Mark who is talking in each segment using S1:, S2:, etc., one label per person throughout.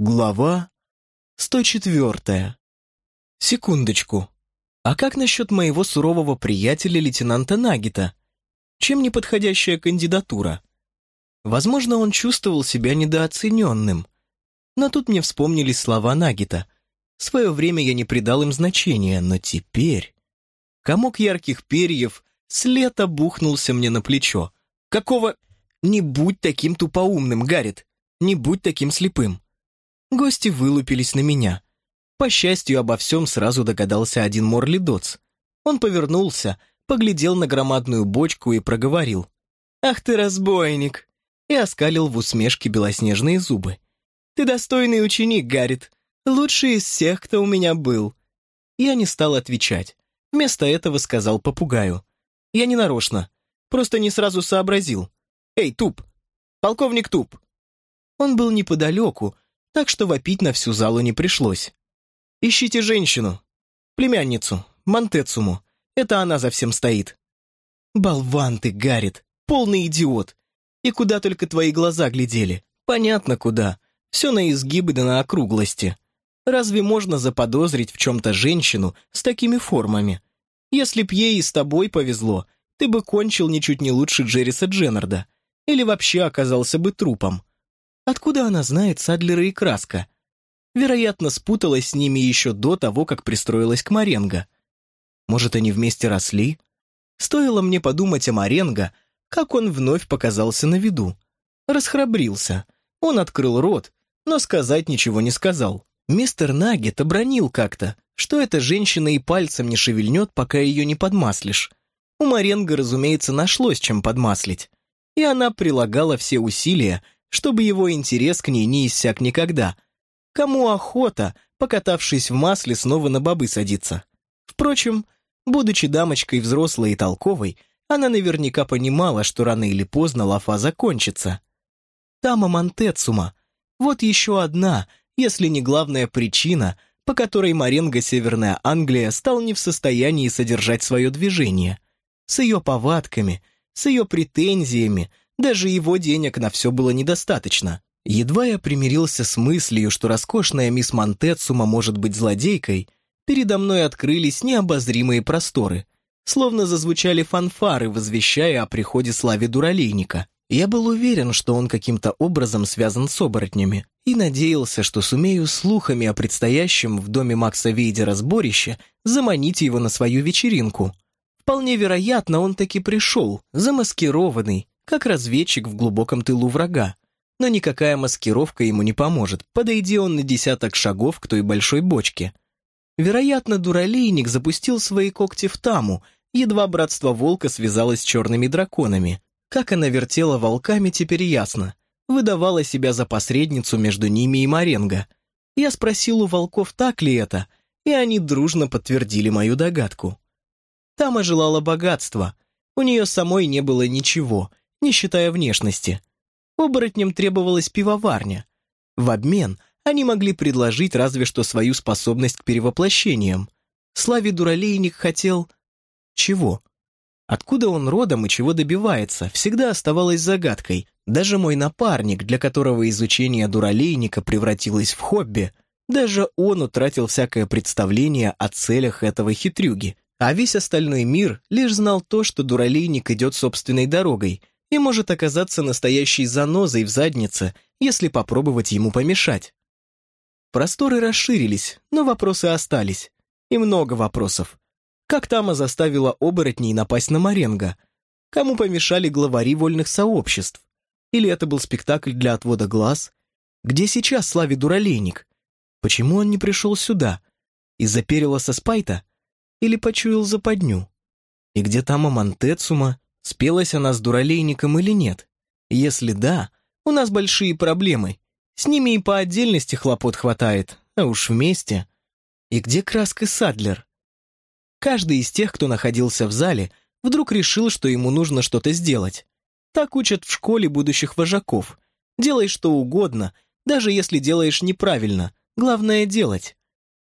S1: Глава 104. Секундочку. А как насчет моего сурового приятеля лейтенанта Нагита? Чем не подходящая кандидатура? Возможно, он чувствовал себя недооцененным. Но тут мне вспомнились слова Нагита. В свое время я не придал им значения, но теперь... Комок ярких перьев с лета бухнулся мне на плечо. Какого... Не будь таким тупоумным, Гаррит. Не будь таким слепым. Гости вылупились на меня. По счастью, обо всем сразу догадался один Морли Дотс. Он повернулся, поглядел на громадную бочку и проговорил. «Ах ты разбойник!» и оскалил в усмешке белоснежные зубы. «Ты достойный ученик, Гаррит, лучший из всех, кто у меня был». Я не стал отвечать. Вместо этого сказал попугаю. «Я не нарочно, просто не сразу сообразил. Эй, Туп! Полковник Туп!» Он был неподалеку, так что вопить на всю залу не пришлось. «Ищите женщину, племянницу, Монтецуму. Это она за всем стоит». «Болван ты, Гаррит, полный идиот. И куда только твои глаза глядели? Понятно, куда. Все на изгибы да на округлости. Разве можно заподозрить в чем-то женщину с такими формами? Если б ей с тобой повезло, ты бы кончил ничуть не лучше Джерриса Дженнарда. Или вообще оказался бы трупом. Откуда она знает Садлера и Краска? Вероятно, спуталась с ними еще до того, как пристроилась к Маренго. Может, они вместе росли? Стоило мне подумать о Маренго, как он вновь показался на виду. Расхрабрился. Он открыл рот, но сказать ничего не сказал. Мистер Наггет обронил как-то, что эта женщина и пальцем не шевельнет, пока ее не подмаслишь. У Маренго, разумеется, нашлось чем подмаслить. И она прилагала все усилия, чтобы его интерес к ней не иссяк никогда. Кому охота, покатавшись в масле, снова на бобы садиться? Впрочем, будучи дамочкой взрослой и толковой, она наверняка понимала, что рано или поздно лафа закончится. Тама Монтецума. Вот еще одна, если не главная причина, по которой Маренго Северная Англия стал не в состоянии содержать свое движение. С ее повадками, с ее претензиями, даже его денег на все было недостаточно. Едва я примирился с мыслью, что роскошная мисс Монтецума может быть злодейкой, передо мной открылись необозримые просторы, словно зазвучали фанфары, возвещая о приходе славе дуралейника. Я был уверен, что он каким-то образом связан с оборотнями, и надеялся, что сумею слухами о предстоящем в доме Макса Вейдера сборище заманить его на свою вечеринку. Вполне вероятно, он таки пришел, замаскированный, как разведчик в глубоком тылу врага. Но никакая маскировка ему не поможет, подойди он на десяток шагов к той большой бочке. Вероятно, дуралейник запустил свои когти в таму, едва братство волка связалось с черными драконами. Как она вертела волками, теперь ясно. Выдавала себя за посредницу между ними и Маренго. Я спросил у волков, так ли это, и они дружно подтвердили мою догадку. Тама желала богатства. У нее самой не было ничего, не считая внешности. Оборотням требовалась пивоварня. В обмен они могли предложить разве что свою способность к перевоплощениям. Славе Дуралейник хотел... Чего? Откуда он родом и чего добивается, всегда оставалось загадкой. Даже мой напарник, для которого изучение дуралейника превратилось в хобби, даже он утратил всякое представление о целях этого хитрюги. А весь остальной мир лишь знал то, что дуралейник идет собственной дорогой — и может оказаться настоящей занозой в заднице, если попробовать ему помешать. Просторы расширились, но вопросы остались. И много вопросов. Как Тама заставила оборотней напасть на Маренго? Кому помешали главари вольных сообществ? Или это был спектакль для отвода глаз? Где сейчас Слави Дуралейник? Почему он не пришел сюда? Из-за Перелоса Спайта? Или почуял западню? И где Тама Монтецума? Спелась она с дуралейником или нет? Если да, у нас большие проблемы. С ними и по отдельности хлопот хватает, а уж вместе. И где Краск и Садлер? Каждый из тех, кто находился в зале, вдруг решил, что ему нужно что-то сделать. Так учат в школе будущих вожаков. Делай что угодно, даже если делаешь неправильно. Главное — делать.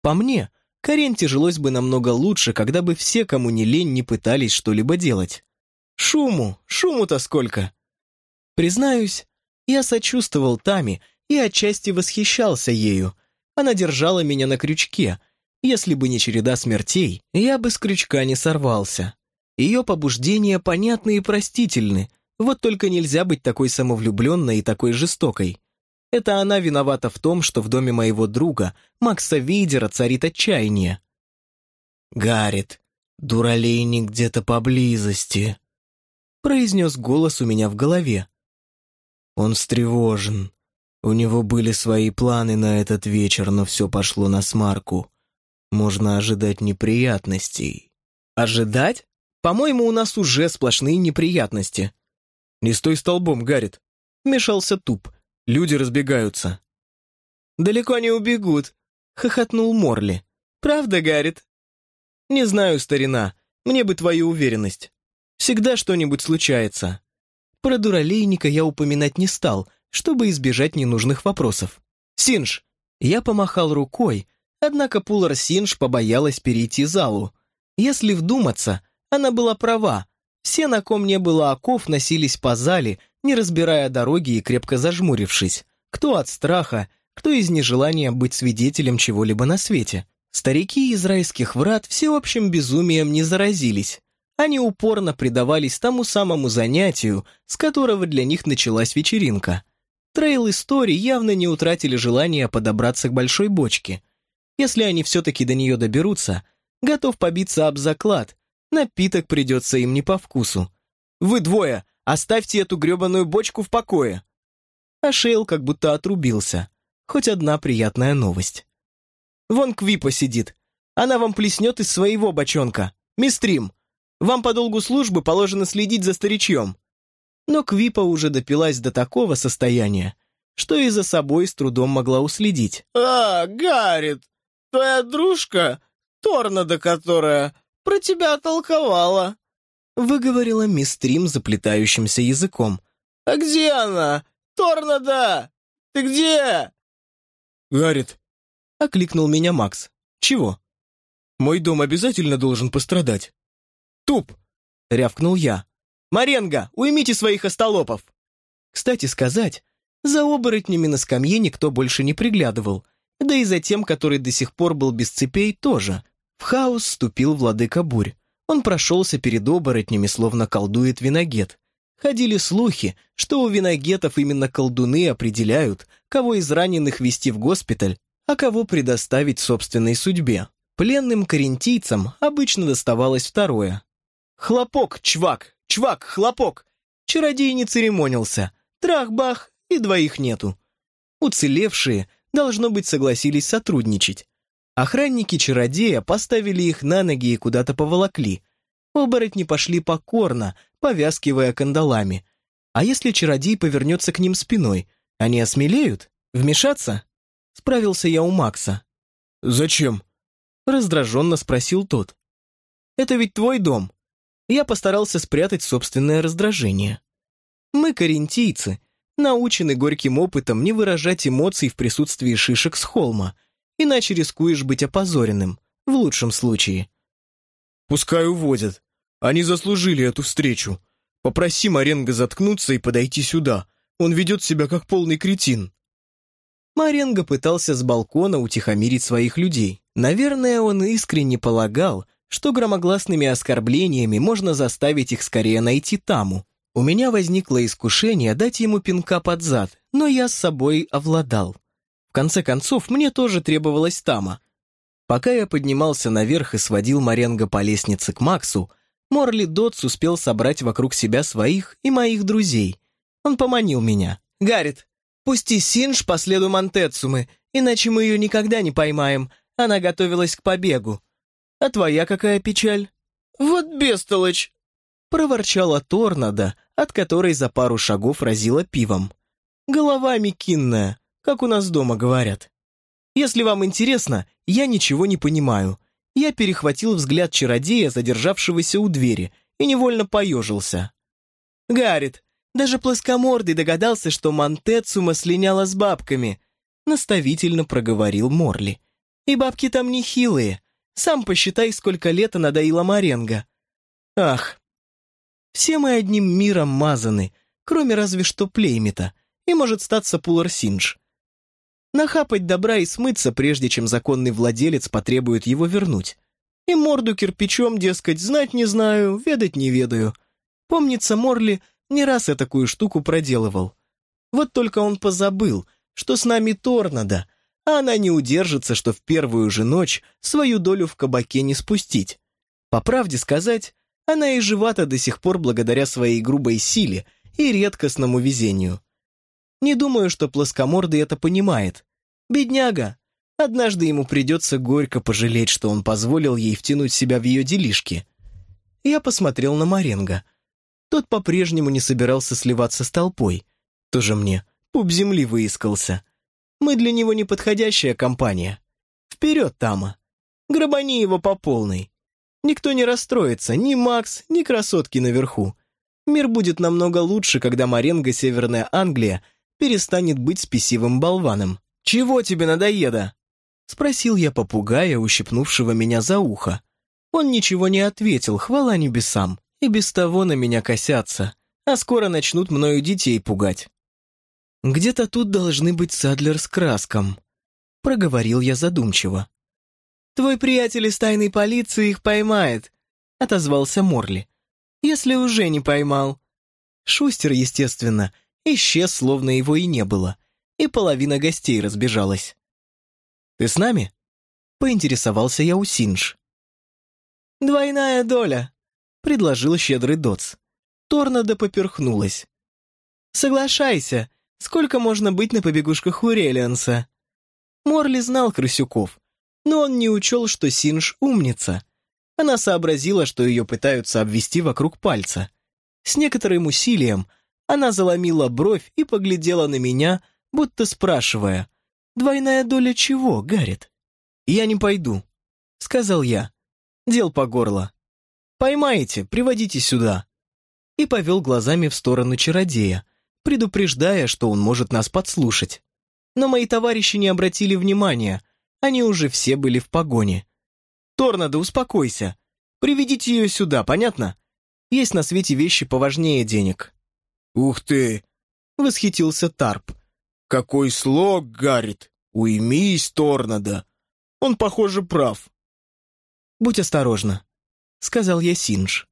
S1: По мне, Каренте жилось бы намного лучше, когда бы все, кому не лень, не пытались что-либо делать. Шуму, шуму-то сколько. Признаюсь, я сочувствовал Тами, и отчасти восхищался ею. Она держала меня на крючке. Если бы не череда смертей, я бы с крючка не сорвался. Ее побуждения понятны и простительны, вот только нельзя быть такой самовлюбленной и такой жестокой. Это она виновата в том, что в доме моего друга, Макса Вейдера, царит отчаяние. «Гаррит, дуралейник где-то поблизости», — произнес голос у меня в голове. Он встревожен. У него были свои планы на этот вечер, но все пошло на смарку. Можно ожидать неприятностей. Ожидать? По-моему, у нас уже сплошные неприятности. Не стой столбом, Гаррит. Мешался туп. Люди разбегаются. Далеко не убегут, хохотнул Морли. Правда, Гаррит? Не знаю, старина. Мне бы твою уверенность. Всегда что-нибудь случается. Про дуралейника я упоминать не стал, чтобы избежать ненужных вопросов. «Синж!» Я помахал рукой, однако Пулар Синж побоялась перейти залу. Если вдуматься, она была права. Все, на ком не было оков, носились по зале, не разбирая дороги и крепко зажмурившись. Кто от страха, кто из нежелания быть свидетелем чего-либо на свете. Старики из райских врат всеобщим безумием не заразились. Они упорно предавались тому самому занятию, с которого для них началась вечеринка. Трейл и Стори явно не утратили желания подобраться к большой бочке. Если они все-таки до нее доберутся, готов побиться об заклад, напиток придется им не по вкусу. «Вы двое, оставьте эту гребаную бочку в покое!» А Шейл как будто отрубился. Хоть одна приятная новость. «Вон Квипа сидит. Она вам плеснет из своего бочонка. Мистрим, вам по долгу службы положено следить за старичьем». Но Квипа уже допилась до такого состояния, что и за собой с трудом могла уследить.
S2: «А, Гаррит, твоя дружка, Торнадо которая, про тебя толковала»,
S1: выговорила мисс Трим заплетающимся языком.
S2: «А где она? Торнадо! Ты где?»
S1: «Гаррит!» — окликнул меня Макс. «Чего?» «Мой дом обязательно должен пострадать». «Туп!» — рявкнул я. «Маренго, уймите своих остолопов!» Кстати сказать, за оборотнями на скамье никто больше не приглядывал, да и за тем, который до сих пор был без цепей, тоже. В хаос вступил владыка Бурь. Он прошелся перед оборотнями, словно колдует виногет. Ходили слухи, что у виногетов именно колдуны определяют, кого из раненых вести в госпиталь, а кого предоставить собственной судьбе. Пленным карентийцам обычно доставалось второе. «Хлопок, чвак! Чвак, хлопок!» Чародей не церемонился. Трах-бах, и двоих нету. Уцелевшие, должно быть, согласились сотрудничать. Охранники чародея поставили их на ноги и куда-то поволокли. Оборотни пошли покорно, повязкивая кандалами. А если чародей повернется к ним спиной, они осмелеют? Вмешаться? Справился я у Макса. «Зачем?» Раздраженно спросил тот. «Это ведь твой дом я постарался спрятать собственное раздражение. Мы, карентийцы, научены горьким опытом не выражать эмоций в присутствии шишек с холма, иначе рискуешь быть опозоренным, в лучшем случае. «Пускай уводят. Они заслужили эту встречу. Попроси Маренго заткнуться и подойти сюда. Он ведет себя как полный кретин». Маренго пытался с балкона утихомирить своих людей. Наверное, он искренне полагал, что громогласными оскорблениями можно заставить их скорее найти Таму. У меня возникло искушение дать ему пинка под зад, но я с собой овладал. В конце концов, мне тоже требовалась Тама. Пока я поднимался наверх и сводил Маренго по лестнице к Максу, Морли Дотс успел собрать вокруг себя своих и моих друзей. Он поманил меня. «Гаррит, пусти Синж по следу Монтецумы, иначе мы ее никогда не поймаем. Она готовилась к побегу. А твоя какая печаль?»
S2: «Вот бестолочь!»
S1: Проворчала Торнадо, от которой за пару шагов разила пивом. «Голова мекинная, как у нас дома говорят. Если вам интересно, я ничего не понимаю. Я перехватил взгляд чародея, задержавшегося у двери, и невольно поежился. «Гаррит, даже плоскомордый догадался, что Монтецума слиняла с бабками», наставительно проговорил Морли. «И бабки там нехилые. Сам посчитай, сколько лет она доила Маренго. Ах, все мы одним миром мазаны, кроме разве что Плеймита, и может статься Пулар Синдж. Нахапать добра и смыться, прежде чем законный владелец потребует его вернуть. И морду кирпичом, дескать, знать не знаю, ведать не ведаю. Помнится, Морли не раз я такую штуку проделывал. Вот только он позабыл, что с нами Торнадо, а она не удержится, чтоб в первую же ночь свою долю в кабаке не спустить. По правде сказать, она и жива-то до сих пор благодаря своей грубой силе и редкостному везению. Не думаю, что плоскомордый это понимает. Бедняга. Однажды ему придется горько пожалеть, что он позволил ей втянуть себя в ее делишки. Я посмотрел на Маренго. Тот по-прежнему не собирался сливаться с толпой. Тоже мне пуп земли выискался. Мы для него неподходящая компания. Вперед, Тама. Грабани его по полной. Никто не расстроится, ни Макс, ни красотки наверху. Мир будет намного лучше, когда Маренго Северная Англия перестанет быть спесивым болваном. «Чего тебе надоеда?» Спросил я попугая, ущипнувшего меня за ухо. Он ничего не ответил, хвала небесам, и без того на меня косятся, а скоро начнут мною детей пугать. «Где-то тут должны быть Садлер с краском», — проговорил я задумчиво. «Твой приятель из тайной полиции их поймает», — отозвался Морли. «Если уже не поймал». Шустер, естественно, исчез, словно его и не было, и половина гостей разбежалась. «Ты с нами?» — поинтересовался я у Синж. «Двойная доля», — предложил щедрый Доц. Торнадо поперхнулась. «Соглашайся, сколько можно быть на побегушках у Релианса?» Морли знал крысюков, но он не учел, что Синж умница. Она сообразила, что ее пытаются обвести вокруг пальца. С некоторым усилием она заломила бровь и поглядела на меня, будто спрашивая, «Двойная доля чего, Гаррит?» «Я не пойду», — сказал я. «Дел по горло. Поймаете, приводите сюда». И повел глазами в сторону чародея, предупреждая, что он может нас подслушать. Но мои товарищи не обратили внимания, они уже все были в погоне. «Торнадо, успокойся. Приведите ее сюда, понятно? Есть на свете вещи поважнее денег».
S2: «Ух ты!»
S1: — восхитился Тарп.
S2: «Какой слог, Гаррит! Уймись, Торнадо! Он, похоже, прав».
S1: «Будь осторожна», — сказал я Синж.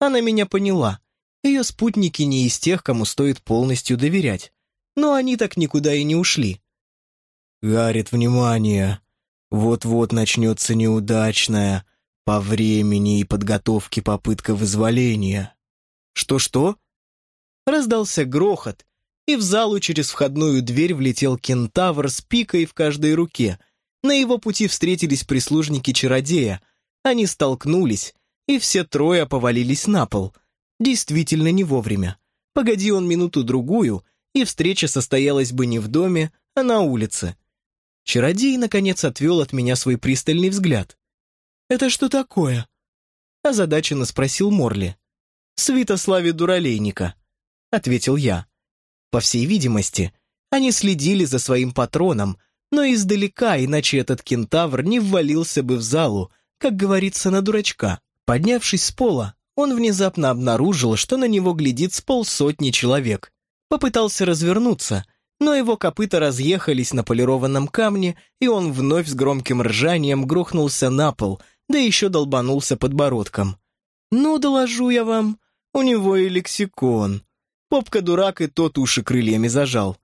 S1: Она меня поняла. Ее спутники не из тех, кому стоит полностью доверять. Но они так никуда и не ушли.
S2: «Гаррит, внимание! Вот-вот начнется неудачная по времени и подготовке попытка вызволения».
S1: «Что-что?» Раздался грохот, и в залу через входную дверь влетел кентавр с пикой в каждой руке. На его пути встретились прислужники чародея. Они столкнулись, и все трое повалились на пол. Действительно не вовремя. Погоди он минуту-другую, и встреча состоялась бы не в доме, а на улице. Чародей, наконец, отвел от меня свой пристальный взгляд. «Это что такое?» Озадаченно спросил Морли. «Святославе Дуралейника», — ответил я. По всей видимости, они следили за своим патроном, но издалека, иначе этот кентавр не ввалился бы в залу, как говорится, на дурачка. Поднявшись с пола, он внезапно обнаружил, что на него глядит с полсотни человек. Попытался развернуться — но его копыта разъехались на полированном камне, и он вновь с громким ржанием грохнулся на пол, да еще долбанулся подбородком. «Ну, доложу я вам, у него и лексикон». Попка-дурак и тот уши крыльями зажал.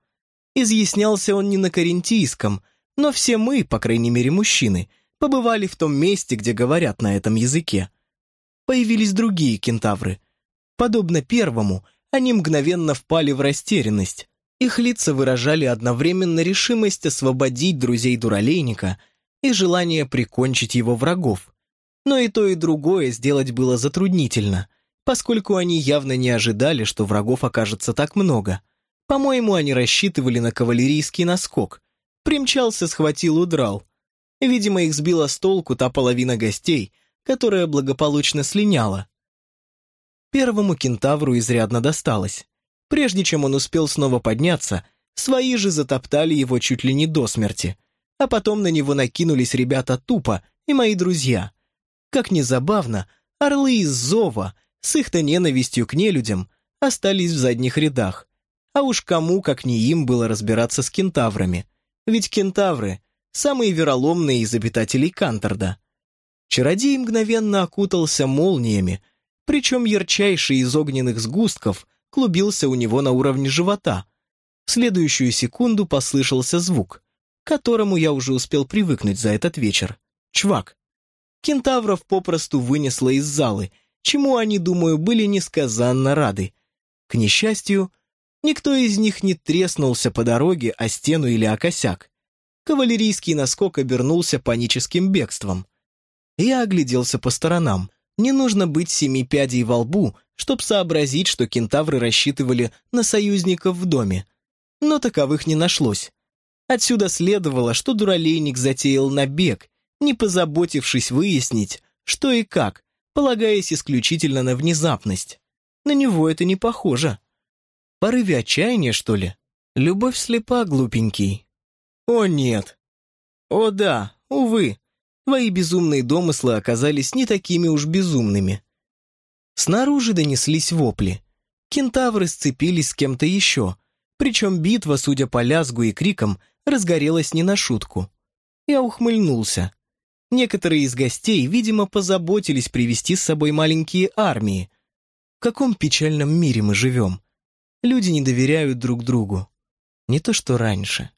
S1: Изъяснялся он не на карентийском, но все мы, по крайней мере мужчины, побывали в том месте, где говорят на этом языке. Появились другие кентавры. Подобно первому, они мгновенно впали в растерянность. Их лица выражали одновременно решимость освободить друзей Дуралейника и желание прикончить его врагов. Но и то, и другое сделать было затруднительно, поскольку они явно не ожидали, что врагов окажется так много. По-моему, они рассчитывали на кавалерийский наскок. Примчался, схватил, удрал. Видимо, их сбила с толку та половина гостей, которая благополучно слиняла. Первому кентавру изрядно досталось. Прежде чем он успел снова подняться, свои же затоптали его чуть ли не до смерти. А потом на него накинулись ребята тупо и мои друзья. Как ни забавно, орлы из Зова с их-то ненавистью к нелюдям остались в задних рядах. А уж кому, как не им, было разбираться с кентаврами. Ведь кентавры — самые вероломные из обитателей Канторда. Чародей мгновенно окутался молниями, причем ярчайший из огненных сгустков клубился у него на уровне живота. В следующую секунду послышался звук, к которому я уже успел привыкнуть за этот вечер. Чвак. Кентавров попросту вынесло из залы, чему они, думаю, были несказанно рады. К несчастью, никто из них не треснулся по дороге о стену или о косяк. Кавалерийский наскок обернулся паническим бегством. Я огляделся по сторонам. Не нужно быть семи пядей во лбу, чтобы сообразить, что кентавры рассчитывали на союзников в доме. Но таковых не нашлось. Отсюда следовало, что дуралейник затеял набег, не позаботившись выяснить, что и как, полагаясь исключительно на внезапность. На него это не похоже. Порыве отчаяния, что ли? Любовь слепа, глупенький. О, нет. О, да, увы. Твои безумные домыслы оказались не такими уж безумными. Снаружи донеслись вопли. Кентавры сцепились с кем-то еще, причем битва, судя по лязгу и крикам, разгорелась не на шутку. Я ухмыльнулся. Некоторые из гостей, видимо, позаботились привести с собой маленькие армии. В каком печальном мире мы живем? Люди не доверяют друг другу. Не то что раньше.